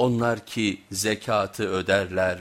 Onlar ki zekatı öderler.